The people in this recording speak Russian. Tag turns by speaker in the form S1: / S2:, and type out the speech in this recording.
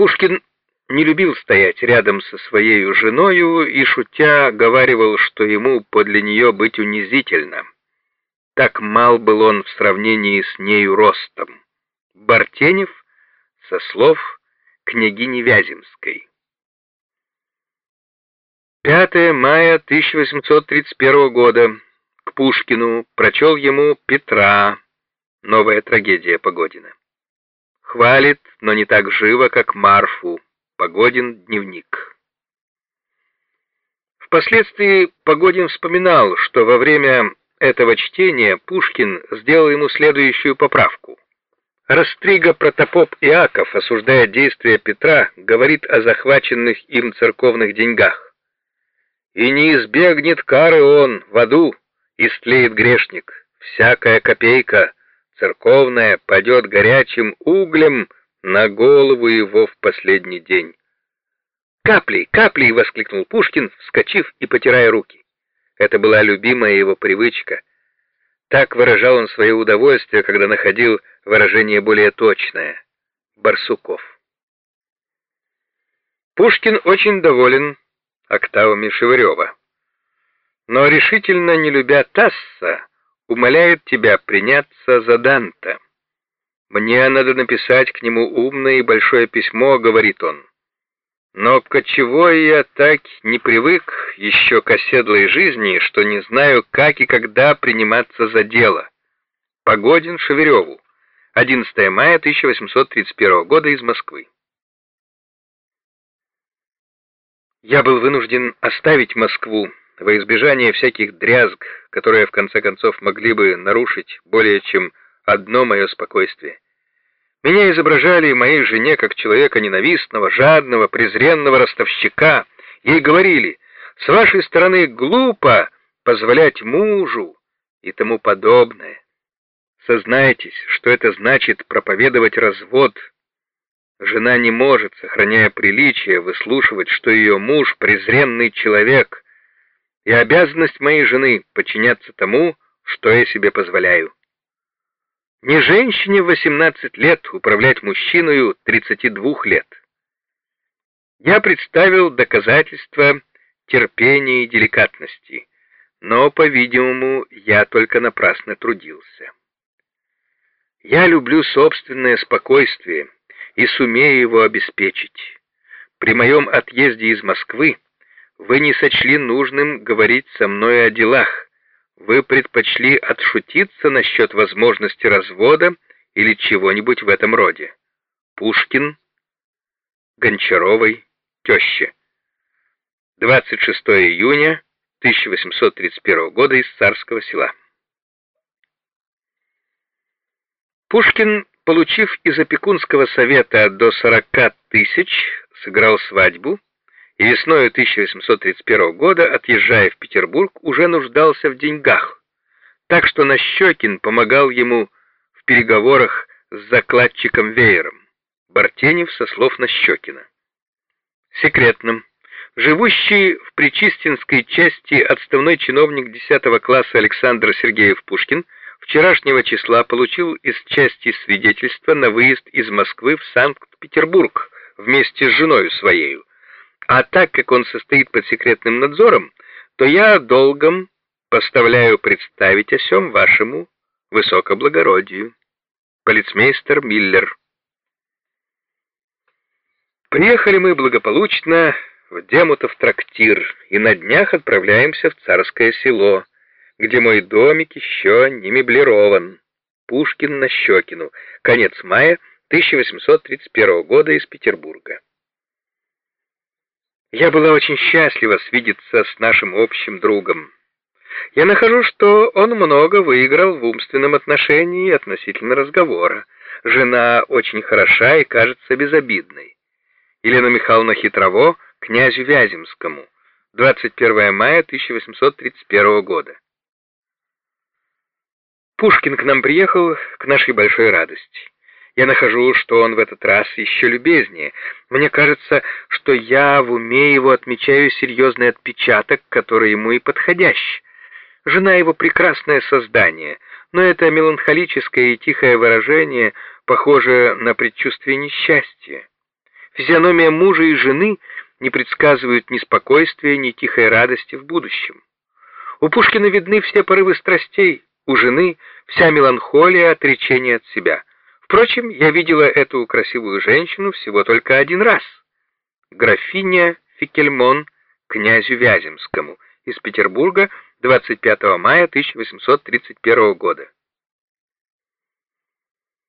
S1: Пушкин не любил стоять рядом со своей женою и, шутя, говаривал, что ему подле нее быть унизительно. Так мал был он в сравнении с нею ростом. Бартенев со слов княгини Вяземской. 5 мая 1831 года. К Пушкину прочел ему Петра. Новая трагедия Погодина. Хвалит, но не так живо, как Марфу. Погодин дневник. Впоследствии Погодин вспоминал, что во время этого чтения Пушкин сделал ему следующую поправку. Растрига протопоп Иаков, осуждая действия Петра, говорит о захваченных им церковных деньгах. «И не избегнет кары он в аду, истлеет грешник. Всякая копейка церковная падет горячим углем на голову его в последний день. «Капли, капли!» — воскликнул Пушкин, вскочив и потирая руки. Это была любимая его привычка. Так выражал он свое удовольствие, когда находил выражение более точное. Барсуков. Пушкин очень доволен октавами Шевырева. Но решительно не любя Тасса, умоляет тебя приняться за Данта. «Мне надо написать к нему умное и большое письмо», — говорит он. «Но к чего я так не привык еще к оседлой жизни, что не знаю, как и когда приниматься за дело?» Погодин Шевереву, 11 мая 1831 года из Москвы. Я был вынужден оставить Москву во избежание всяких дрязг, которые в конце концов могли бы нарушить более чем одно мое спокойствие. Меня изображали моей жене как человека ненавистного, жадного, презренного ростовщика. Ей говорили, с вашей стороны глупо позволять мужу и тому подобное. Сознайтесь, что это значит проповедовать развод. Жена не может, сохраняя приличие, выслушивать, что ее муж — презренный человек, и обязанность моей жены — подчиняться тому, что я себе позволяю. Не женщине в 18 лет управлять мужчиною 32 лет. Я представил доказательства терпения и деликатности, но, по-видимому, я только напрасно трудился. Я люблю собственное спокойствие и сумею его обеспечить. При моем отъезде из Москвы вы не сочли нужным говорить со мной о делах, вы предпочли отшутиться насчет возможности развода или чего-нибудь в этом роде. Пушкин, Гончаровой, теща. 26 июня 1831 года из Царского села. Пушкин, получив из опекунского совета до 40 тысяч, сыграл свадьбу, и весной 1831 года, отъезжая в Петербург, уже нуждался в деньгах, так что Нащекин помогал ему в переговорах с закладчиком Веером. Бартенев со слов Нащекина. Секретным. Живущий в Причистинской части отставной чиновник 10 класса Александр Сергеев Пушкин вчерашнего числа получил из части свидетельство на выезд из Москвы в Санкт-Петербург вместе с женой своей, а так как он состоит под секретным надзором, то я долгом поставляю представить о сем вашему высокоблагородию. Полицмейстер Миллер. Приехали мы благополучно в Демутов трактир и на днях отправляемся в Царское село, где мой домик еще не меблирован. Пушкин на Щекину. Конец мая 1831 года из Петербурга. Я была очень счастлива свидеться с нашим общим другом. Я нахожу, что он много выиграл в умственном отношении относительно разговора. Жена очень хороша и кажется безобидной. Елена Михайловна Хитрово князю Вяземскому. 21 мая 1831 года. Пушкин к нам приехал к нашей большой радости. Я нахожу, что он в этот раз еще любезнее. Мне кажется, что я в уме его отмечаю серьезный отпечаток, который ему и подходящий. Жена его прекрасное создание, но это меланхолическое и тихое выражение похоже на предчувствие несчастья. Физиономия мужа и жены не предсказывают ни спокойствия, ни тихой радости в будущем. У Пушкина видны все порывы страстей, у жены вся меланхолия отречения от себя. Впрочем, я видела эту красивую женщину всего только один раз. Графиня Фикельмон князю Вяземскому из Петербурга 25 мая 1831 года.